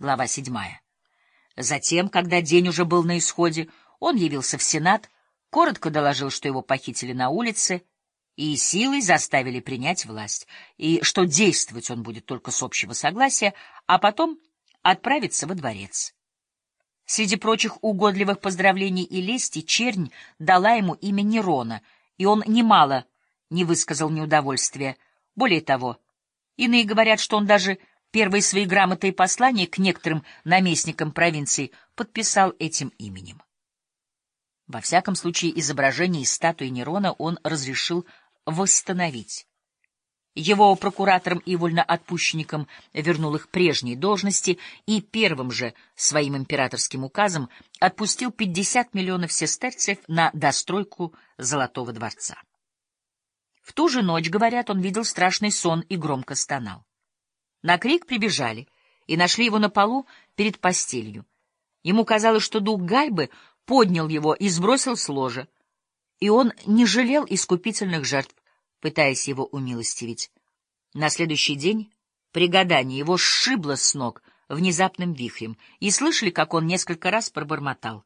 Глава седьмая. Затем, когда день уже был на исходе, он явился в Сенат, коротко доложил, что его похитили на улице и силой заставили принять власть, и что действовать он будет только с общего согласия, а потом отправиться во дворец. Среди прочих угодливых поздравлений и лести чернь дала ему имя Нерона, и он немало не высказал неудовольствия. Более того, иные говорят, что он даже первые свои грамоты и послания к некоторым наместникам провинции подписал этим именем. Во всяком случае, изображение из статуи Нерона он разрешил восстановить. Его прокуратором и вольноотпущенником вернул их прежние должности и первым же своим императорским указом отпустил 50 миллионов сестерцев на достройку Золотого дворца. В ту же ночь, говорят, он видел страшный сон и громко стонал. На крик прибежали и нашли его на полу перед постелью. Ему казалось, что дух Гальбы поднял его и сбросил с ложа, и он не жалел искупительных жертв, пытаясь его умилостивить. На следующий день при гадании его сшибло с ног внезапным вихрем, и слышали, как он несколько раз пробормотал.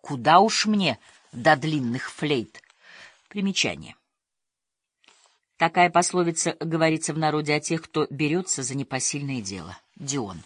«Куда уж мне до длинных флейт?» Примечание. Такая пословица говорится в народе о тех, кто берется за непосильное дело. Дион.